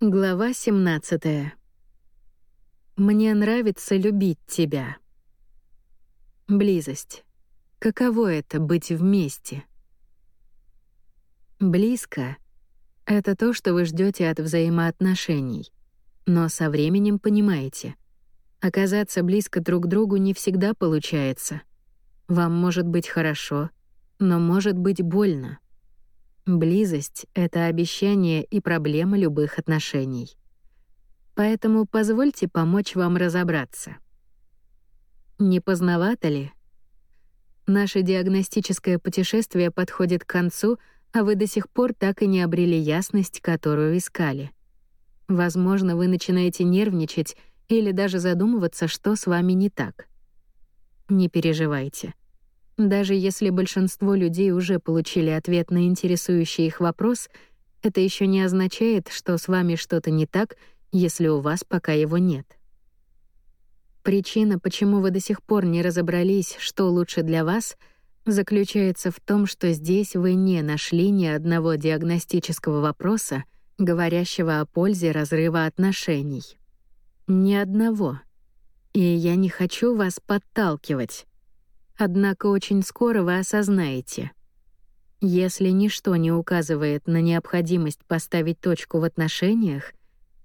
Глава 17. Мне нравится любить тебя. Близость. Каково это — быть вместе? Близко — это то, что вы ждете от взаимоотношений. Но со временем понимаете, оказаться близко друг к другу не всегда получается. Вам может быть хорошо, но может быть больно. Близость — это обещание и проблема любых отношений. Поэтому позвольте помочь вам разобраться. Не поздновато ли? Наше диагностическое путешествие подходит к концу, а вы до сих пор так и не обрели ясность, которую искали. Возможно, вы начинаете нервничать или даже задумываться, что с вами не так. Не переживайте. Даже если большинство людей уже получили ответ на интересующий их вопрос, это еще не означает, что с вами что-то не так, если у вас пока его нет. Причина, почему вы до сих пор не разобрались, что лучше для вас, заключается в том, что здесь вы не нашли ни одного диагностического вопроса, говорящего о пользе разрыва отношений. Ни одного. И я не хочу вас подталкивать. Однако очень скоро вы осознаете. Если ничто не указывает на необходимость поставить точку в отношениях,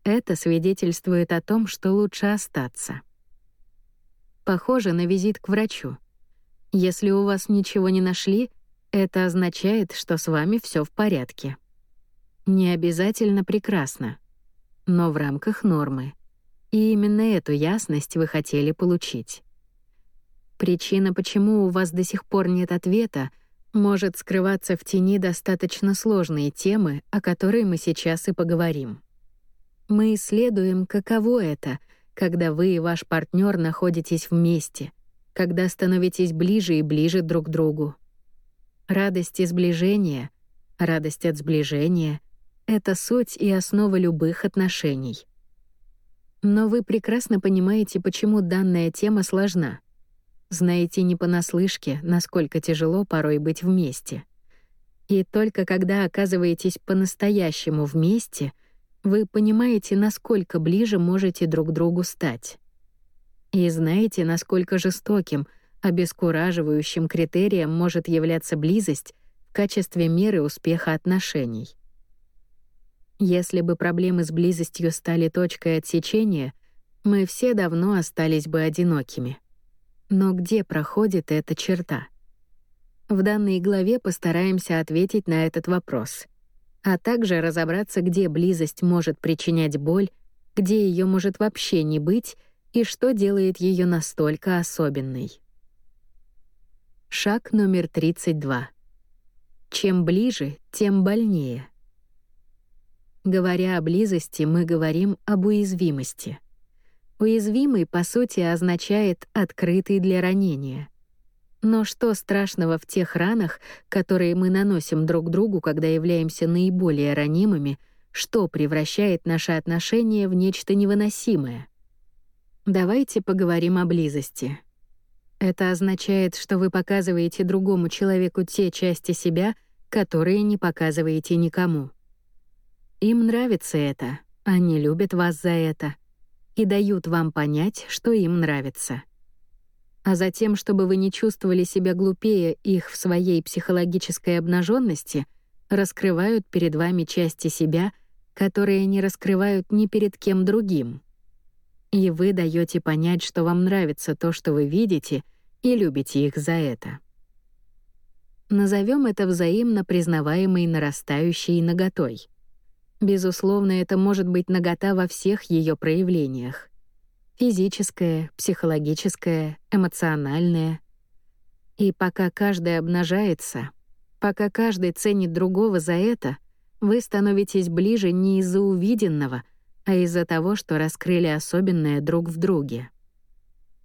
это свидетельствует о том, что лучше остаться. Похоже на визит к врачу. Если у вас ничего не нашли, это означает, что с вами все в порядке. Не обязательно прекрасно, но в рамках нормы. И именно эту ясность вы хотели получить. Причина, почему у вас до сих пор нет ответа, может скрываться в тени достаточно сложной темы, о которой мы сейчас и поговорим. Мы исследуем, каково это, когда вы и ваш партнер находитесь вместе, когда становитесь ближе и ближе друг к другу. Радость и сближение, радость от сближения — это суть и основа любых отношений. Но вы прекрасно понимаете, почему данная тема сложна — знаете не понаслышке, насколько тяжело порой быть вместе. И только когда оказываетесь по-настоящему вместе, вы понимаете, насколько ближе можете друг другу стать. И знаете, насколько жестоким, обескураживающим критерием может являться близость в качестве меры успеха отношений. Если бы проблемы с близостью стали точкой отсечения, мы все давно остались бы одинокими. Но где проходит эта черта? В данной главе постараемся ответить на этот вопрос, а также разобраться, где близость может причинять боль, где ее может вообще не быть и что делает ее настолько особенной. Шаг номер 32. Чем ближе, тем больнее. Говоря о близости, мы говорим об уязвимости — Уязвимый, по сути, означает «открытый для ранения». Но что страшного в тех ранах, которые мы наносим друг другу, когда являемся наиболее ранимыми, что превращает наши отношения в нечто невыносимое? Давайте поговорим о близости. Это означает, что вы показываете другому человеку те части себя, которые не показываете никому. Им нравится это, они любят вас за это — и дают вам понять, что им нравится. А затем, чтобы вы не чувствовали себя глупее их в своей психологической обнаженности, раскрывают перед вами части себя, которые не раскрывают ни перед кем другим. И вы даете понять, что вам нравится то, что вы видите, и любите их за это. Назовем это взаимно признаваемой нарастающей наготой — Безусловно, это может быть нагота во всех ее проявлениях. Физическое, психологическое, эмоциональное. И пока каждый обнажается, пока каждый ценит другого за это, вы становитесь ближе не из-за увиденного, а из-за того, что раскрыли особенное друг в друге.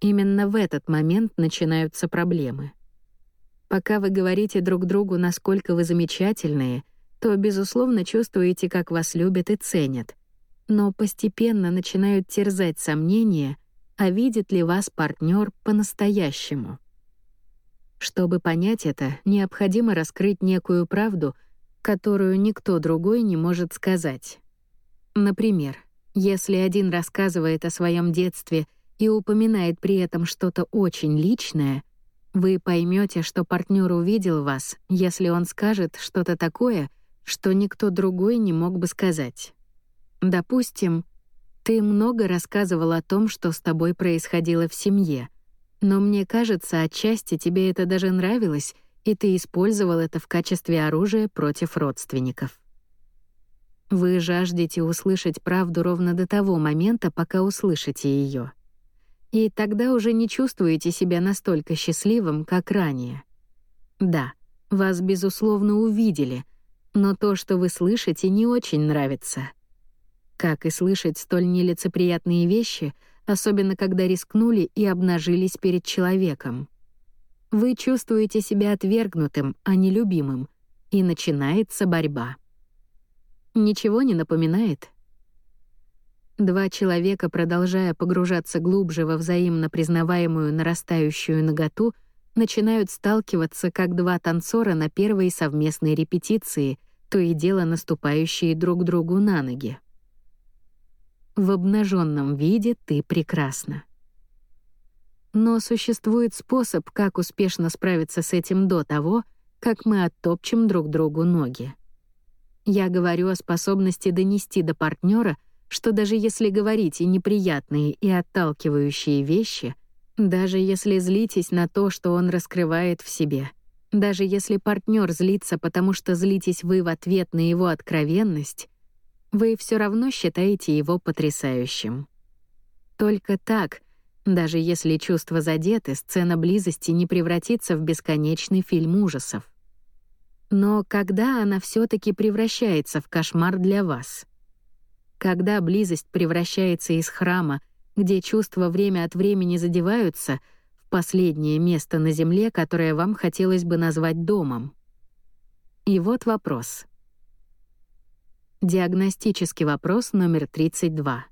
Именно в этот момент начинаются проблемы. Пока вы говорите друг другу, насколько вы замечательные — то, безусловно, чувствуете, как вас любят и ценят. Но постепенно начинают терзать сомнения, а видит ли вас партнер по-настоящему. Чтобы понять это, необходимо раскрыть некую правду, которую никто другой не может сказать. Например, если один рассказывает о своем детстве и упоминает при этом что-то очень личное, вы поймете, что партнер увидел вас, если он скажет что-то такое, что никто другой не мог бы сказать. Допустим, ты много рассказывал о том, что с тобой происходило в семье, но мне кажется, отчасти тебе это даже нравилось, и ты использовал это в качестве оружия против родственников. Вы жаждете услышать правду ровно до того момента, пока услышите ее. И тогда уже не чувствуете себя настолько счастливым, как ранее. Да, вас, безусловно, увидели, но то, что вы слышите, не очень нравится. Как и слышать столь нелицеприятные вещи, особенно когда рискнули и обнажились перед человеком. Вы чувствуете себя отвергнутым, а не любимым, и начинается борьба. Ничего не напоминает? Два человека, продолжая погружаться глубже во взаимно признаваемую нарастающую наготу, начинают сталкиваться как два танцора на первой совместной репетиции, то и дело наступающие друг другу на ноги. В обнаженном виде ты прекрасна. Но существует способ, как успешно справиться с этим до того, как мы оттопчем друг другу ноги. Я говорю о способности донести до партнера, что даже если говорите неприятные и отталкивающие вещи, даже если злитесь на то, что он раскрывает в себе, даже если партнер злится, потому что злитесь вы в ответ на его откровенность, вы все равно считаете его потрясающим. Только так, даже если чувства задеты, сцена близости не превратится в бесконечный фильм ужасов. Но когда она все таки превращается в кошмар для вас? Когда близость превращается из храма, где чувства время от времени задеваются, последнее место на земле, которое вам хотелось бы назвать домом? И вот вопрос. Диагностический вопрос номер 32.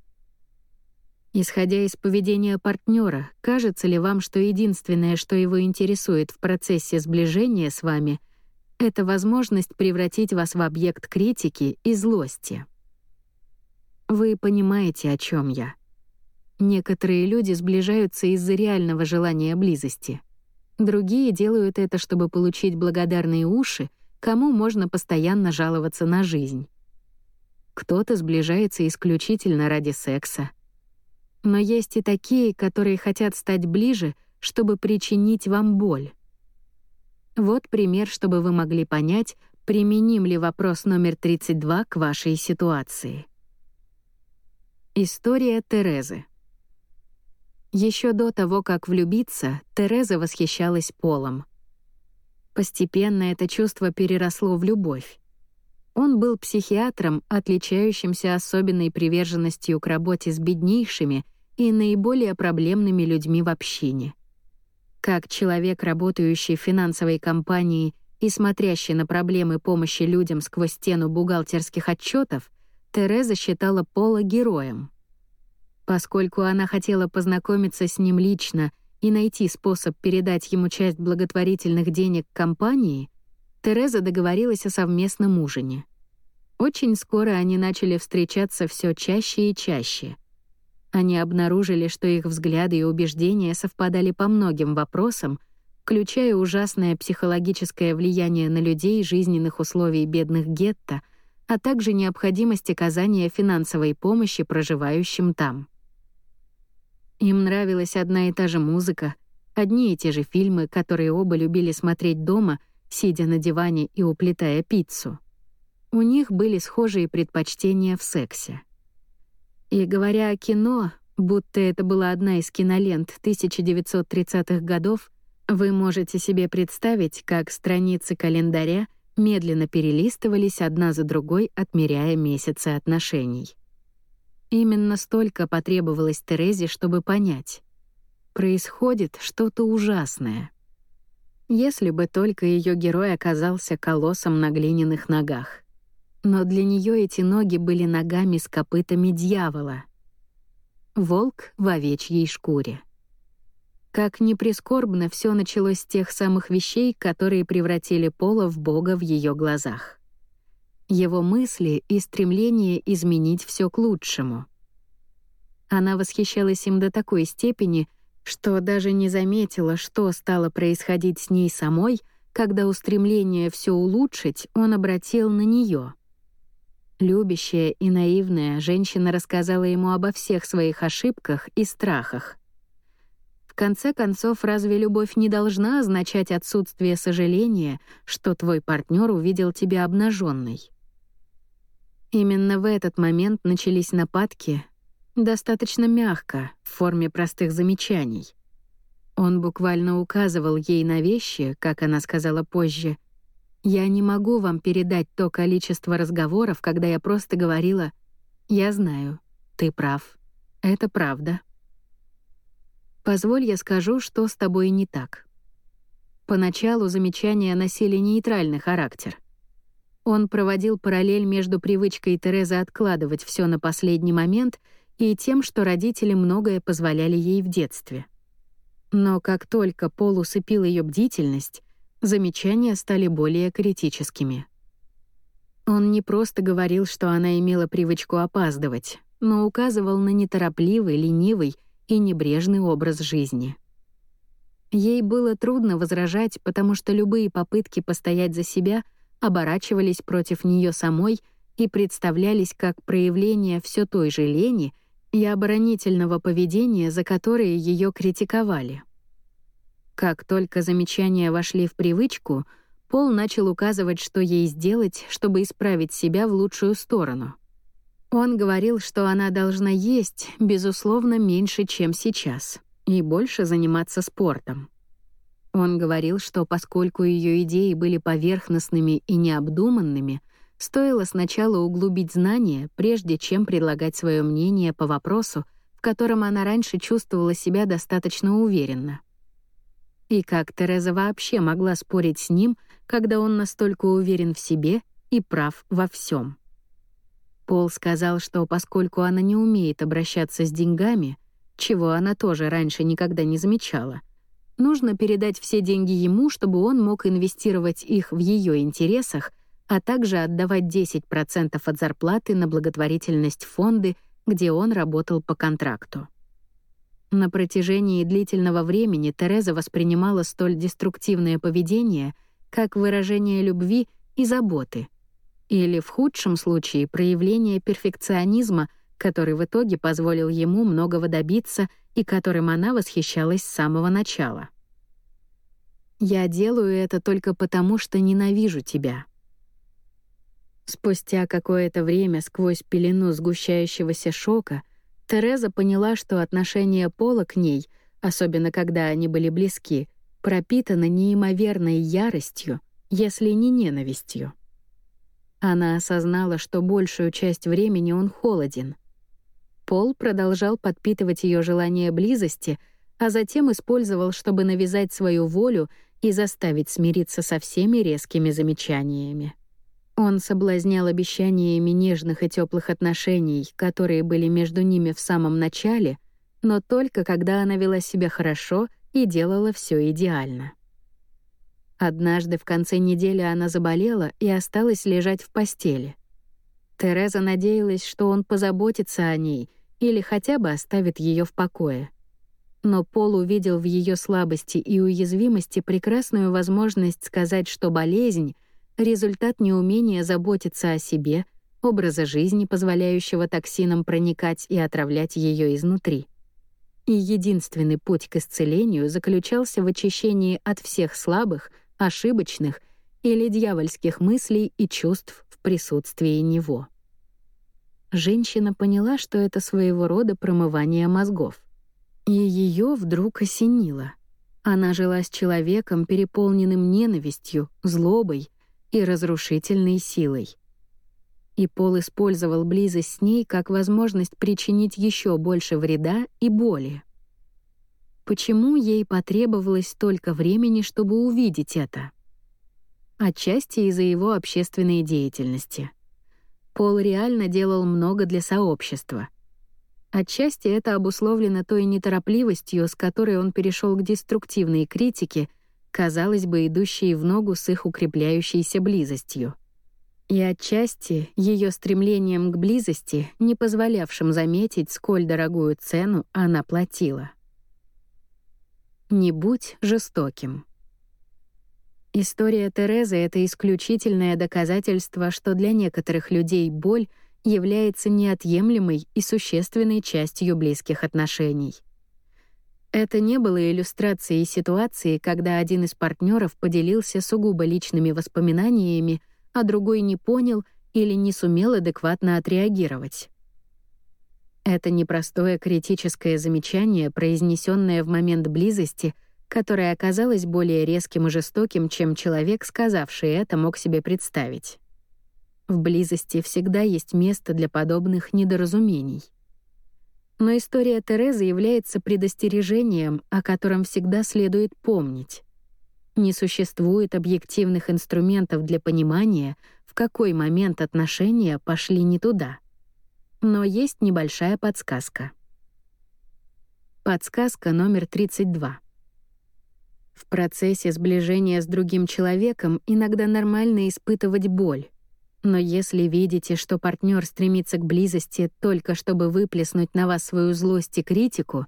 Исходя из поведения партнера, кажется ли вам, что единственное, что его интересует в процессе сближения с вами — это возможность превратить вас в объект критики и злости. Вы понимаете, о чем я. Некоторые люди сближаются из-за реального желания близости. Другие делают это, чтобы получить благодарные уши, кому можно постоянно жаловаться на жизнь. Кто-то сближается исключительно ради секса. Но есть и такие, которые хотят стать ближе, чтобы причинить вам боль. Вот пример, чтобы вы могли понять, применим ли вопрос номер 32 к вашей ситуации. История Терезы. Еще до того, как влюбиться, Тереза восхищалась Полом. Постепенно это чувство переросло в любовь. Он был психиатром, отличающимся особенной приверженностью к работе с беднейшими и наиболее проблемными людьми в общине — как человек, работающий в финансовой компании и смотрящий на проблемы помощи людям сквозь стену бухгалтерских отчетов, Тереза считала Пола героем. Поскольку она хотела познакомиться с ним лично и найти способ передать ему часть благотворительных денег компании, Тереза договорилась о совместном ужине. Очень скоро они начали встречаться все чаще и чаще — они обнаружили, что их взгляды и убеждения совпадали по многим вопросам, включая ужасное психологическое влияние на людей жизненных условий бедных гетто, а также необходимость оказания финансовой помощи проживающим там. Им нравилась одна и та же музыка, одни и те же фильмы, которые оба любили смотреть дома, сидя на диване и уплетая пиццу. У них были схожие предпочтения в сексе. И говоря о кино, будто это была одна из кинолент 1930-х годов, вы можете себе представить, как страницы календаря медленно перелистывались одна за другой, отмеряя месяцы отношений. Именно столько потребовалось Терезе, чтобы понять. Происходит что-то ужасное. Если бы только ее герой оказался колоссом на глиняных ногах но для нее эти ноги были ногами с копытами дьявола. Волк в овечьей шкуре. Как ни прискорбно, все началось с тех самых вещей, которые превратили Пола в бога в ее глазах. Его мысли и стремление изменить все к лучшему. Она восхищалась им до такой степени, что даже не заметила, что стало происходить с ней самой, когда устремление все улучшить он обратил на нее. Любящая и наивная женщина рассказала ему обо всех своих ошибках и страхах. В конце концов, разве любовь не должна означать отсутствие сожаления, что твой партнер увидел тебя обнаженной? Именно в этот момент начались нападки, достаточно мягко, в форме простых замечаний. Он буквально указывал ей на вещи, как она сказала позже. «Я не могу вам передать то количество разговоров, когда я просто говорила «Я знаю, ты прав, это правда». Позволь я скажу, что с тобой не так. Поначалу замечания носили нейтральный характер. Он проводил параллель между привычкой Терезы откладывать все на последний момент — и тем, что родители многое позволяли ей в детстве. Но как только Пол усыпил ее бдительность, замечания стали более критическими. Он не просто говорил, что она имела привычку опаздывать, но указывал на неторопливый, ленивый и небрежный образ жизни. Ей было трудно возражать, потому что любые попытки постоять за себя оборачивались против нее самой и представлялись как проявление все той же лени, и оборонительного поведения, за которые ее критиковали. Как только замечания вошли в привычку, Пол начал указывать, что ей сделать, чтобы исправить себя в лучшую сторону. Он говорил, что она должна есть, безусловно, меньше, чем сейчас, и больше заниматься спортом. Он говорил, что поскольку ее идеи были поверхностными и необдуманными — Стоило сначала углубить знания, прежде чем предлагать свое мнение по вопросу, в котором она раньше чувствовала себя достаточно уверенно. И как Тереза вообще могла спорить с ним, когда он настолько уверен в себе и прав во всем? Пол сказал, что поскольку она не умеет обращаться с деньгами, чего она тоже раньше никогда не замечала, нужно передать все деньги ему, чтобы он мог инвестировать их в ее интересах — а также отдавать 10% от зарплаты на благотворительность фонды, где он работал по контракту. На протяжении длительного времени Тереза воспринимала столь деструктивное поведение как выражение любви и заботы, или в худшем случае проявление перфекционизма, который в итоге позволил ему многого добиться и которым она восхищалась с самого начала. «Я делаю это только потому, что ненавижу тебя», Спустя какое-то время сквозь пелену сгущающегося шока Тереза поняла, что отношение Пола к ней, особенно когда они были близки, пропитано неимоверной яростью, если не ненавистью. Она осознала, что большую часть времени он холоден. Пол продолжал подпитывать ее желание близости, а затем использовал, чтобы навязать свою волю и заставить смириться со всеми резкими замечаниями. Он соблазнял обещаниями нежных и теплых отношений, которые были между ними в самом начале, но только когда она вела себя хорошо и делала все идеально. Однажды в конце недели она заболела и осталась лежать в постели. Тереза надеялась, что он позаботится о ней или хотя бы оставит ее в покое. Но Пол увидел в ее слабости и уязвимости прекрасную возможность сказать, что болезнь результат неумения заботиться о себе, образа жизни, позволяющего токсинам проникать и отравлять ее изнутри. И единственный путь к исцелению заключался в очищении от всех слабых, ошибочных или дьявольских мыслей и чувств в присутствии него. Женщина поняла, что это своего рода промывание мозгов. И ее вдруг осенило. Она жила с человеком, переполненным ненавистью, злобой, и разрушительной силой. И Пол использовал близость с ней как возможность причинить еще больше вреда и боли. Почему ей потребовалось столько времени, чтобы увидеть это? Отчасти из-за его общественной деятельности. Пол реально делал много для сообщества. Отчасти это обусловлено той неторопливостью, с которой он перешел к деструктивной критике — казалось бы, идущие в ногу с их укрепляющейся близостью. и отчасти ее стремлением к близости, не позволявшим заметить, сколь дорогую цену она платила. Не будь жестоким. История Терезы — это исключительное доказательство, что для некоторых людей боль является неотъемлемой и существенной частью близких отношений. Это не было иллюстрацией ситуации, когда один из партнеров поделился сугубо личными воспоминаниями, а другой не понял или не сумел адекватно отреагировать. Это непростое критическое замечание, произнесенное в момент близости, которое оказалось более резким и жестоким, чем человек, сказавший это, мог себе представить. В близости всегда есть место для подобных недоразумений. Но история Терезы является предостережением, о котором всегда следует помнить. Не существует объективных инструментов для понимания, в какой момент отношения пошли не туда. Но есть небольшая подсказка. Подсказка номер 32. В процессе сближения с другим человеком иногда нормально испытывать боль. Но если видите, что партнер стремится к близости только чтобы выплеснуть на вас свою злость и критику,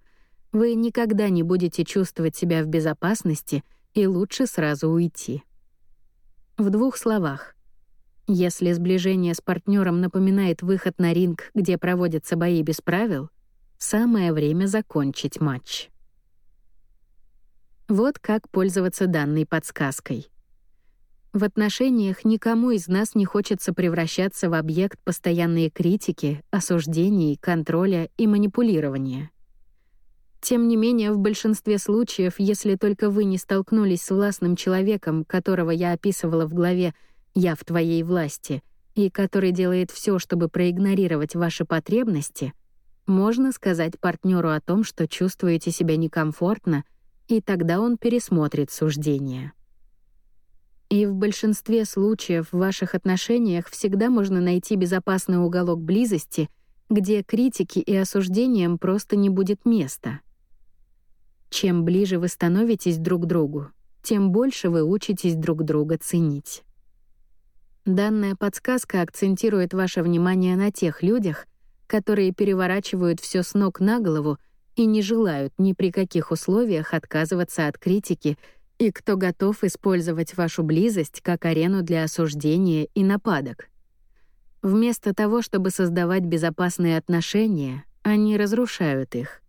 вы никогда не будете чувствовать себя в безопасности — и лучше сразу уйти. В двух словах. Если сближение с партнером напоминает выход на ринг, где проводятся бои без правил, самое время закончить матч. Вот как пользоваться данной подсказкой. В отношениях никому из нас не хочется превращаться в объект постоянной критики, осуждений, контроля и манипулирования. Тем не менее, в большинстве случаев, если только вы не столкнулись с властным человеком, которого я описывала в главе «Я в твоей власти», и который делает все, чтобы проигнорировать ваши потребности, можно сказать партнеру о том, что чувствуете себя некомфортно, и тогда он пересмотрит суждение. И в большинстве случаев в ваших отношениях всегда можно найти безопасный уголок близости, где критики и осуждениям просто не будет места. Чем ближе вы становитесь друг к другу, тем больше вы учитесь друг друга ценить. Данная подсказка акцентирует ваше внимание на тех людях, которые переворачивают все с ног на голову и не желают ни при каких условиях отказываться от критики и кто готов использовать вашу близость как арену для осуждения и нападок. Вместо того, чтобы создавать безопасные отношения, они разрушают их.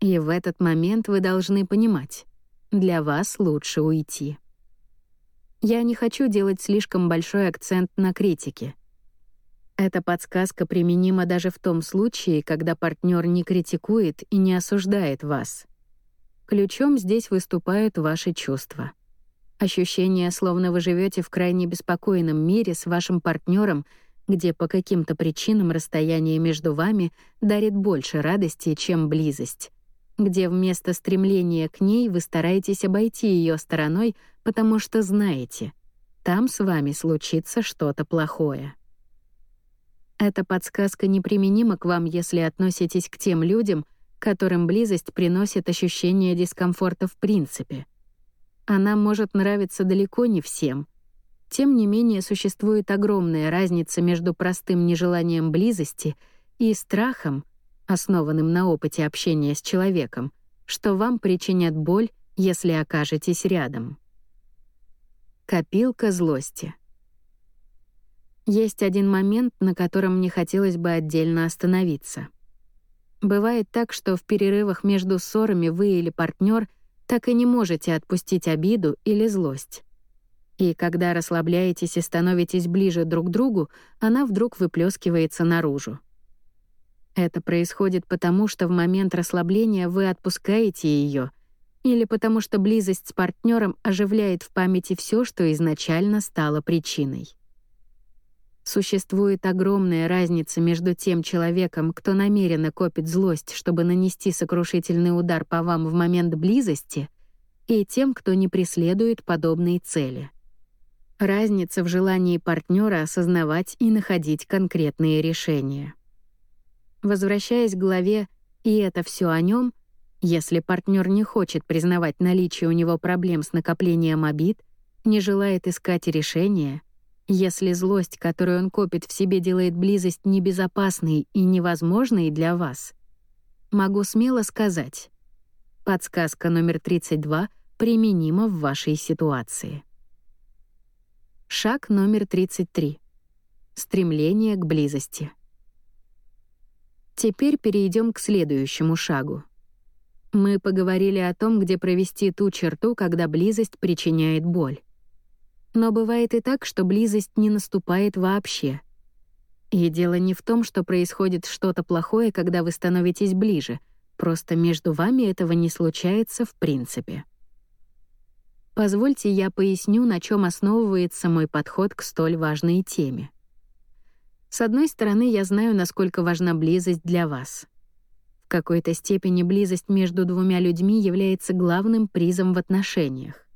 И в этот момент вы должны понимать, для вас лучше уйти. Я не хочу делать слишком большой акцент на критике. Эта подсказка применима даже в том случае, когда партнер не критикует и не осуждает вас. Ключом здесь выступают ваши чувства. Ощущение, словно вы живете в крайне беспокойном мире с вашим партнером, где по каким-то причинам расстояние между вами дарит больше радости, чем близость где вместо стремления к ней вы стараетесь обойти ее стороной, потому что знаете, там с вами случится что-то плохое. Эта подсказка неприменима к вам, если относитесь к тем людям, которым близость приносит ощущение дискомфорта в принципе. Она может нравиться далеко не всем. Тем не менее, существует огромная разница между простым нежеланием близости и страхом, основанным на опыте общения с человеком, что вам причинят боль, если окажетесь рядом. Копилка злости. Есть один момент, на котором мне хотелось бы отдельно остановиться. Бывает так, что в перерывах между ссорами вы или партнер так и не можете отпустить обиду или злость. И когда расслабляетесь и становитесь ближе друг к другу, она вдруг выплескивается наружу. Это происходит потому, что в момент расслабления вы отпускаете ее, или потому что близость с партнером оживляет в памяти все, что изначально стало причиной. Существует огромная разница между тем человеком, кто намеренно копит злость, чтобы нанести сокрушительный удар по вам в момент близости, и тем, кто не преследует подобные цели. Разница в желании партнера осознавать и находить конкретные решения. Возвращаясь к главе «И это все о нем», если партнер не хочет признавать наличие у него проблем с накоплением обид, не желает искать решения, Если злость, которую он копит в себе, делает близость небезопасной и невозможной для вас, могу смело сказать, подсказка номер 32 применима в вашей ситуации. Шаг номер 33. Стремление к близости. Теперь перейдем к следующему шагу. Мы поговорили о том, где провести ту черту, когда близость причиняет боль. Но бывает и так, что близость не наступает вообще. И дело не в том, что происходит что-то плохое, когда вы становитесь ближе, просто между вами этого не случается в принципе. Позвольте я поясню, на чем основывается мой подход к столь важной теме. С одной стороны, я знаю, насколько важна близость для вас. В какой-то степени близость между двумя людьми является главным призом в отношениях.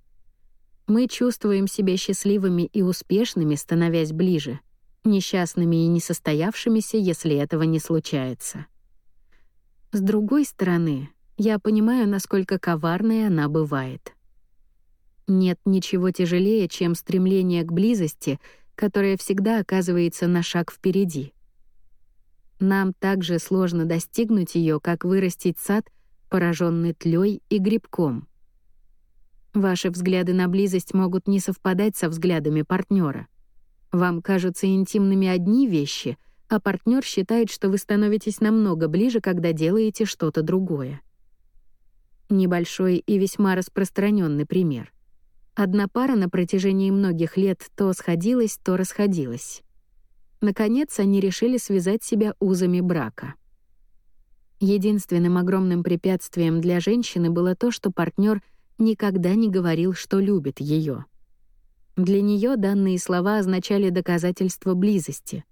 Мы чувствуем себя счастливыми и успешными, становясь ближе, несчастными и несостоявшимися, если этого не случается. С другой стороны, я понимаю, насколько коварной она бывает. Нет ничего тяжелее, чем стремление к близости, которое всегда оказывается на шаг впереди. Нам также сложно достигнуть ее, как вырастить сад, пораженный тлей и грибком. Ваши взгляды на близость могут не совпадать со взглядами партнера. Вам кажутся интимными одни вещи, а партнер считает, что вы становитесь намного ближе, когда делаете что-то другое. Небольшой и весьма распространенный пример. Одна пара на протяжении многих лет то сходилась, то расходилась. Наконец, они решили связать себя узами брака. Единственным огромным препятствием для женщины было то, что партнер никогда не говорил, что любит ее. Для нее данные слова означали доказательство близости.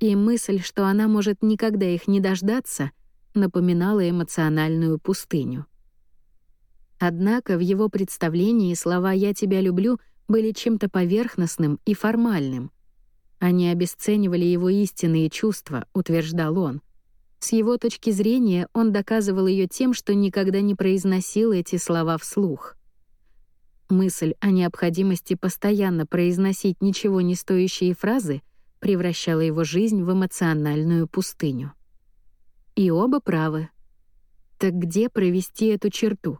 И мысль, что она может никогда их не дождаться, напоминала эмоциональную пустыню. Однако в его представлении слова «я тебя люблю» были чем-то поверхностным и формальным. Они обесценивали его истинные чувства, утверждал он. С его точки зрения он доказывал ее тем, что никогда не произносил эти слова вслух. Мысль о необходимости постоянно произносить ничего не стоящие фразы превращала его жизнь в эмоциональную пустыню. И оба правы. Так где провести эту черту?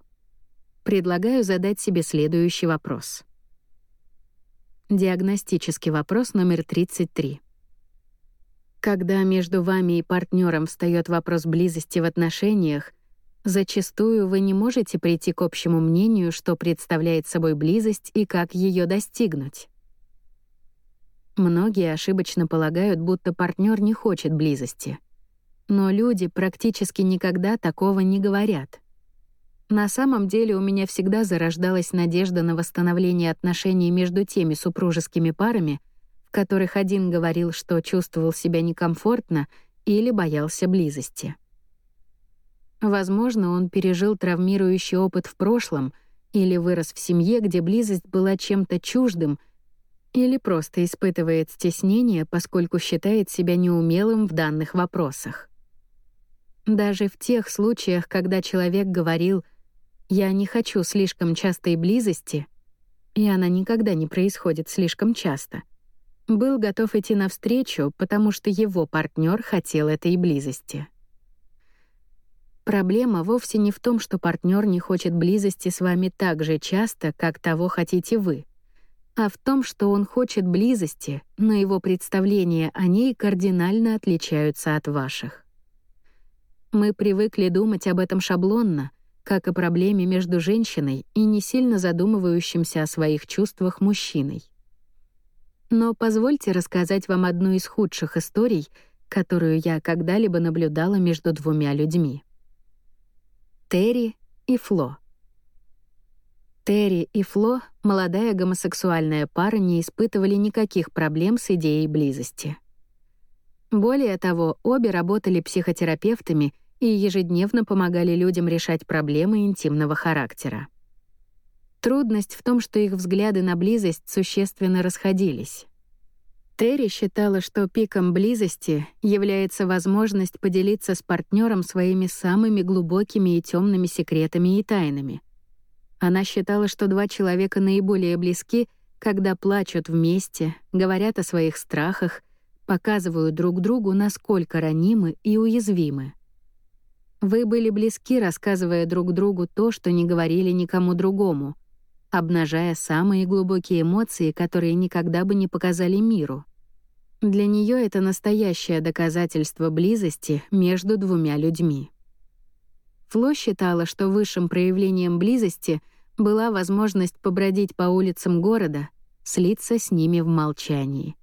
предлагаю задать себе следующий вопрос. Диагностический вопрос номер 33. Когда между вами и партнером встает вопрос близости в отношениях, зачастую вы не можете прийти к общему мнению, что представляет собой близость и как ее достигнуть. Многие ошибочно полагают, будто партнер не хочет близости. Но люди практически никогда такого не говорят — на самом деле у меня всегда зарождалась надежда на восстановление отношений между теми супружескими парами, в которых один говорил, что чувствовал себя некомфортно или боялся близости. Возможно, он пережил травмирующий опыт в прошлом или вырос в семье, где близость была чем-то чуждым, или просто испытывает стеснение, поскольку считает себя неумелым в данных вопросах. Даже в тех случаях, когда человек говорил — я не хочу слишком частой близости, и она никогда не происходит слишком часто. Был готов идти навстречу, потому что его партнер хотел этой близости. Проблема вовсе не в том, что партнер не хочет близости с вами так же часто, как того хотите вы, а в том, что он хочет близости, но его представления о ней кардинально отличаются от ваших. Мы привыкли думать об этом шаблонно, как и проблеме между женщиной и не сильно задумывающимся о своих чувствах мужчиной. Но позвольте рассказать вам одну из худших историй, которую я когда-либо наблюдала между двумя людьми. Терри и Фло. Терри и Фло, молодая гомосексуальная пара, не испытывали никаких проблем с идеей близости. Более того, обе работали психотерапевтами — и ежедневно помогали людям решать проблемы интимного характера. Трудность в том, что их взгляды на близость существенно расходились. Терри считала, что пиком близости является возможность поделиться с партнером своими самыми глубокими и темными секретами и тайнами. Она считала, что два человека наиболее близки, когда плачут вместе, говорят о своих страхах, показывают друг другу, насколько ранимы и уязвимы. Вы были близки, рассказывая друг другу то, что не говорили никому другому, обнажая самые глубокие эмоции, которые никогда бы не показали миру. Для нее это настоящее доказательство близости между двумя людьми. Фло считала, что высшим проявлением близости была возможность побродить по улицам города, слиться с ними в молчании.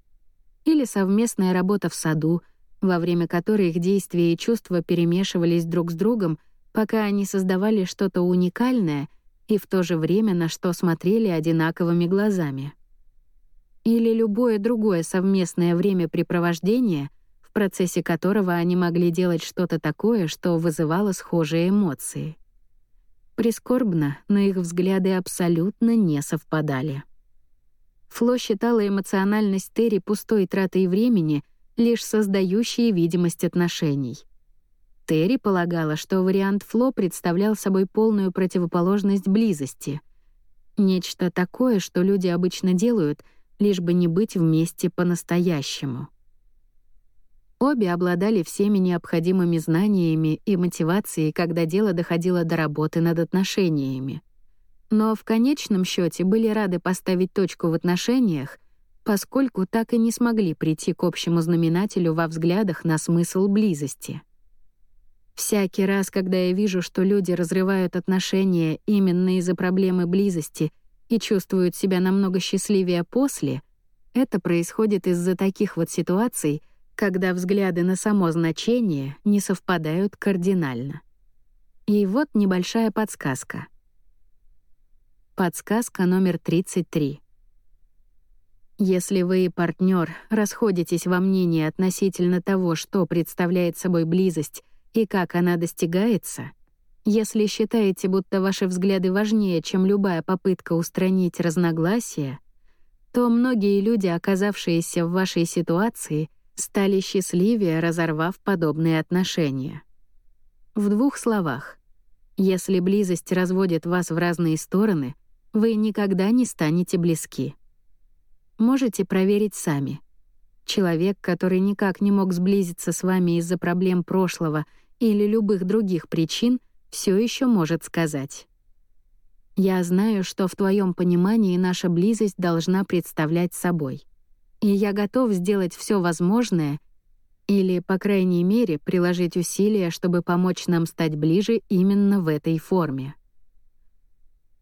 Или совместная работа в саду, во время которой их действия и чувства перемешивались друг с другом, пока они создавали что-то уникальное и в то же время на что смотрели одинаковыми глазами. Или любое другое совместное времяпрепровождение, в процессе которого они могли делать что-то такое, что вызывало схожие эмоции. Прискорбно, но их взгляды абсолютно не совпадали. Фло считала эмоциональность Терри пустой тратой времени, лишь создающей видимость отношений. Терри полагала, что вариант Фло представлял собой полную противоположность близости. Нечто такое, что люди обычно делают, лишь бы не быть вместе по-настоящему. Обе обладали всеми необходимыми знаниями и мотивацией, когда дело доходило до работы над отношениями. Но в конечном счете были рады поставить точку в отношениях, поскольку так и не смогли прийти к общему знаменателю во взглядах на смысл близости. Всякий раз, когда я вижу, что люди разрывают отношения именно из-за проблемы близости и чувствуют себя намного счастливее после, это происходит из-за таких вот ситуаций — когда взгляды на само значение не совпадают кардинально. И вот небольшая подсказка. Подсказка номер 33. Если вы и партнер расходитесь во мнении относительно того, что представляет собой близость и как она достигается, если считаете, будто ваши взгляды важнее, чем любая попытка устранить разногласия, то многие люди, оказавшиеся в вашей ситуации, стали счастливее, разорвав подобные отношения. В двух словах. Если близость разводит вас в разные стороны, вы никогда не станете близки. Можете проверить сами. Человек, который никак не мог сблизиться с вами из-за проблем прошлого или любых других причин, все еще может сказать. «Я знаю, что в твоем понимании наша близость должна представлять собой и я готов сделать все возможное или, по крайней мере, приложить усилия, чтобы помочь нам стать ближе именно в этой форме.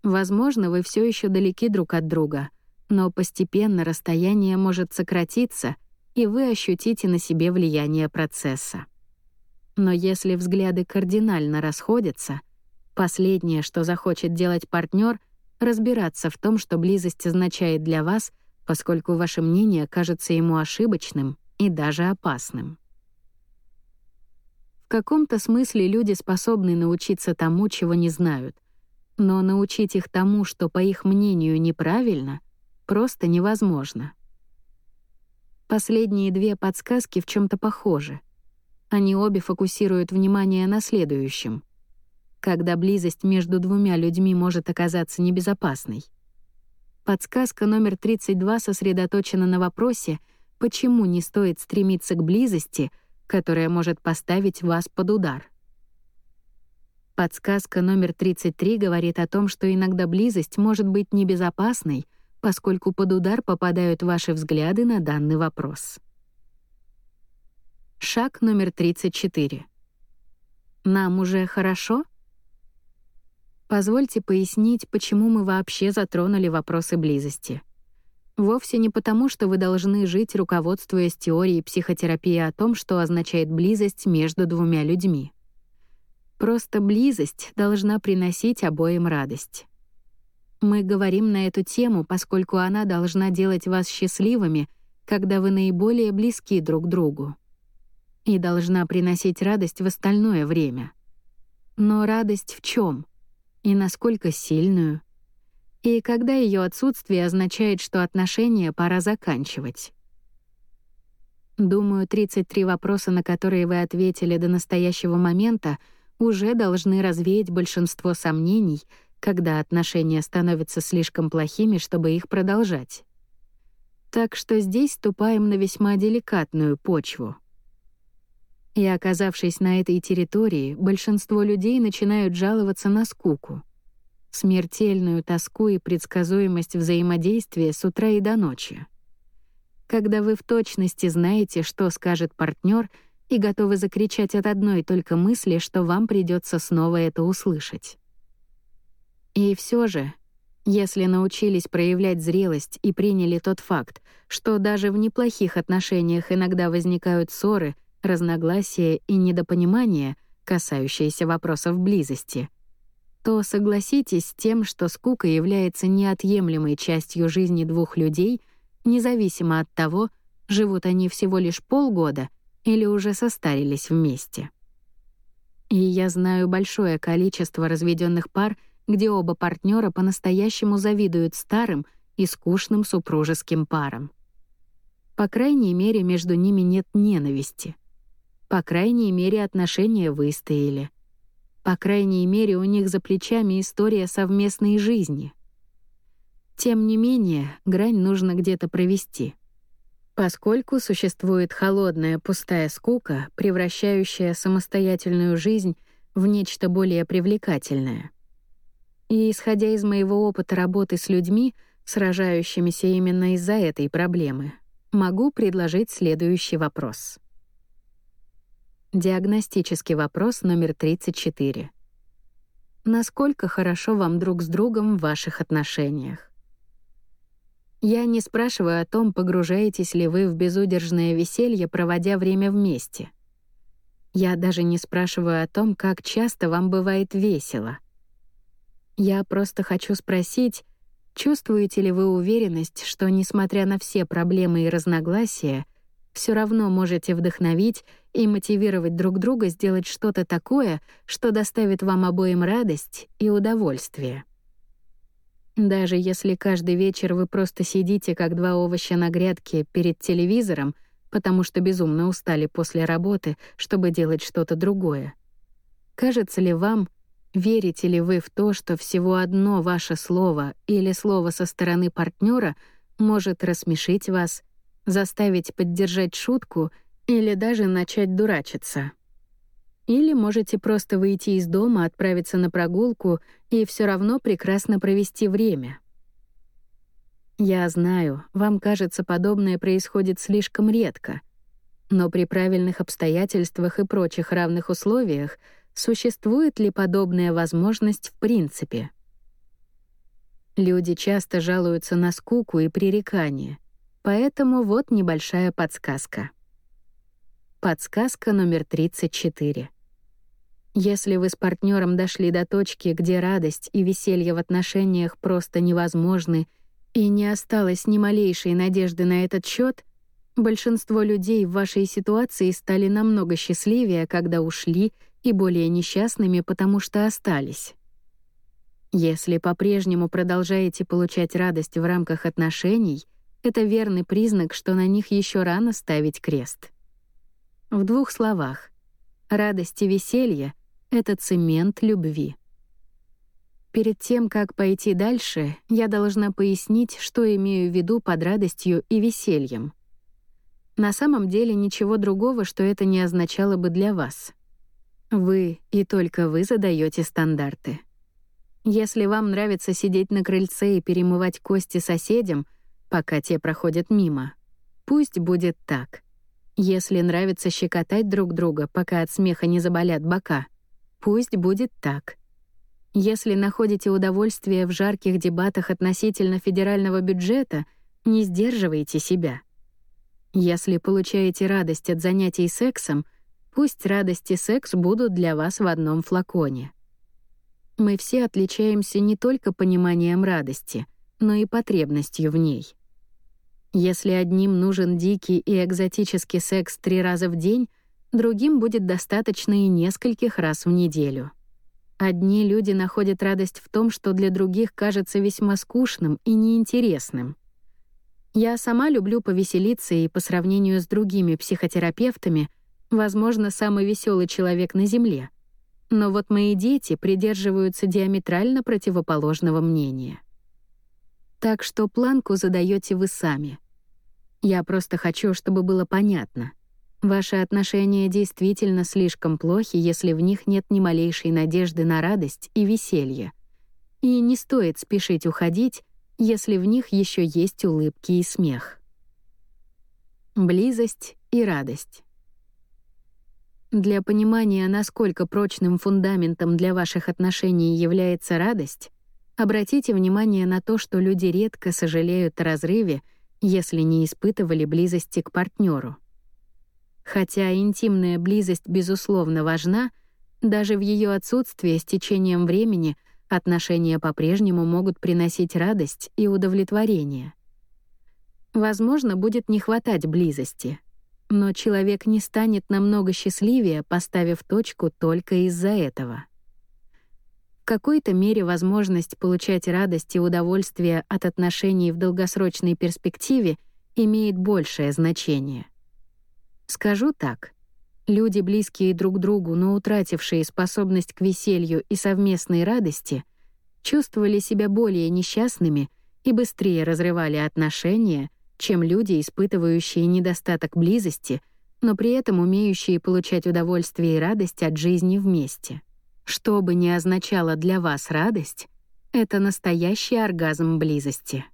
Возможно, вы все еще далеки друг от друга, но постепенно расстояние может сократиться, и вы ощутите на себе влияние процесса. Но если взгляды кардинально расходятся, последнее, что захочет делать партнер, разбираться в том, что близость означает для вас — поскольку ваше мнение кажется ему ошибочным и даже опасным. В каком-то смысле люди способны научиться тому, чего не знают, но научить их тому, что, по их мнению, неправильно, просто невозможно. Последние две подсказки в чем то похожи. Они обе фокусируют внимание на следующем. Когда близость между двумя людьми может оказаться небезопасной — Подсказка номер 32 сосредоточена на вопросе, почему не стоит стремиться к близости, которая может поставить вас под удар. Подсказка номер 33 говорит о том, что иногда близость может быть небезопасной, поскольку под удар попадают ваши взгляды на данный вопрос. Шаг номер 34. Нам уже хорошо? Позвольте пояснить, почему мы вообще затронули вопросы близости. Вовсе не потому, что вы должны жить, руководствуясь теорией психотерапии о том, что означает близость между двумя людьми. Просто близость должна приносить обоим радость. Мы говорим на эту тему, поскольку она должна делать вас счастливыми, когда вы наиболее близки друг другу. И должна приносить радость в остальное время. Но радость в чем? и насколько сильную, и когда ее отсутствие означает, что отношения пора заканчивать. Думаю, 33 вопроса, на которые вы ответили до настоящего момента, уже должны развеять большинство сомнений, когда отношения становятся слишком плохими, чтобы их продолжать. Так что здесь ступаем на весьма деликатную почву. И оказавшись на этой территории, большинство людей начинают жаловаться на скуку. Смертельную тоску и предсказуемость взаимодействия с утра и до ночи. Когда вы в точности знаете, что скажет партнер, и готовы закричать от одной только мысли, что вам придется снова это услышать. И все же, если научились проявлять зрелость и приняли тот факт, что даже в неплохих отношениях иногда возникают ссоры, разногласия и недопонимания, касающиеся вопросов близости, то согласитесь с тем, что скука является неотъемлемой частью жизни двух людей, независимо от того, живут они всего лишь полгода или уже состарились вместе. И я знаю большое количество разведенных пар, где оба партнера по-настоящему завидуют старым и скучным супружеским парам. По крайней мере, между ними нет ненависти. По крайней мере, отношения выстояли. По крайней мере, у них за плечами история совместной жизни. Тем не менее, грань нужно где-то провести. Поскольку существует холодная пустая скука, превращающая самостоятельную жизнь в нечто более привлекательное. И исходя из моего опыта работы с людьми, сражающимися именно из-за этой проблемы, могу предложить следующий вопрос. Диагностический вопрос номер 34. Насколько хорошо вам друг с другом в ваших отношениях? Я не спрашиваю о том, погружаетесь ли вы в безудержное веселье, проводя время вместе. Я даже не спрашиваю о том, как часто вам бывает весело. Я просто хочу спросить, чувствуете ли вы уверенность, что, несмотря на все проблемы и разногласия, все равно можете вдохновить и мотивировать друг друга сделать что-то такое, что доставит вам обоим радость и удовольствие. Даже если каждый вечер вы просто сидите, как два овоща на грядке, перед телевизором, потому что безумно устали после работы, чтобы делать что-то другое. Кажется ли вам, верите ли вы в то, что всего одно ваше слово или слово со стороны партнера может рассмешить вас — заставить поддержать шутку или даже начать дурачиться. Или можете просто выйти из дома, отправиться на прогулку и все равно прекрасно провести время. Я знаю, вам кажется, подобное происходит слишком редко, но при правильных обстоятельствах и прочих равных условиях существует ли подобная возможность в принципе? Люди часто жалуются на скуку и пререкание, Поэтому вот небольшая подсказка. Подсказка номер 34. Если вы с партнером дошли до точки, где радость и веселье в отношениях просто невозможны, и не осталось ни малейшей надежды на этот счет, большинство людей в вашей ситуации стали намного счастливее, когда ушли, и более несчастными, потому что остались. Если по-прежнему продолжаете получать радость в рамках отношений, это верный признак, что на них еще рано ставить крест. В двух словах. Радость и веселье — это цемент любви. Перед тем, как пойти дальше, я должна пояснить, что имею в виду под радостью и весельем. На самом деле ничего другого, что это не означало бы для вас. Вы и только вы задаете стандарты. Если вам нравится сидеть на крыльце и перемывать кости соседям — пока те проходят мимо. Пусть будет так. Если нравится щекотать друг друга, пока от смеха не заболят бока, пусть будет так. Если находите удовольствие в жарких дебатах относительно федерального бюджета, не сдерживайте себя. Если получаете радость от занятий сексом, пусть радость и секс будут для вас в одном флаконе. Мы все отличаемся не только пониманием радости, но и потребностью в ней. Если одним нужен дикий и экзотический секс три раза в день, другим будет достаточно и нескольких раз в неделю. Одни люди находят радость в том, что для других кажется весьма скучным и неинтересным. Я сама люблю повеселиться и по сравнению с другими психотерапевтами, возможно, самый веселый человек на Земле. Но вот мои дети придерживаются диаметрально противоположного мнения. Так что планку задаете вы сами. Я просто хочу, чтобы было понятно. Ваши отношения действительно слишком плохи, если в них нет ни малейшей надежды на радость и веселье. И не стоит спешить уходить, если в них еще есть улыбки и смех. Близость и радость. Для понимания, насколько прочным фундаментом для ваших отношений является радость, обратите внимание на то, что люди редко сожалеют о разрыве, если не испытывали близости к партнеру. Хотя интимная близость, безусловно, важна, даже в ее отсутствии с течением времени отношения по-прежнему могут приносить радость и удовлетворение. Возможно, будет не хватать близости — но человек не станет намного счастливее, поставив точку только из-за этого. Какой-то мере возможность получать радость и удовольствие от отношений в долгосрочной перспективе имеет большее значение. Скажу так. Люди, близкие друг другу, но утратившие способность к веселью и совместной радости, чувствовали себя более несчастными и быстрее разрывали отношения — чем люди, испытывающие недостаток близости, но при этом умеющие получать удовольствие и радость от жизни вместе. Что бы ни означало для вас радость, это настоящий оргазм близости.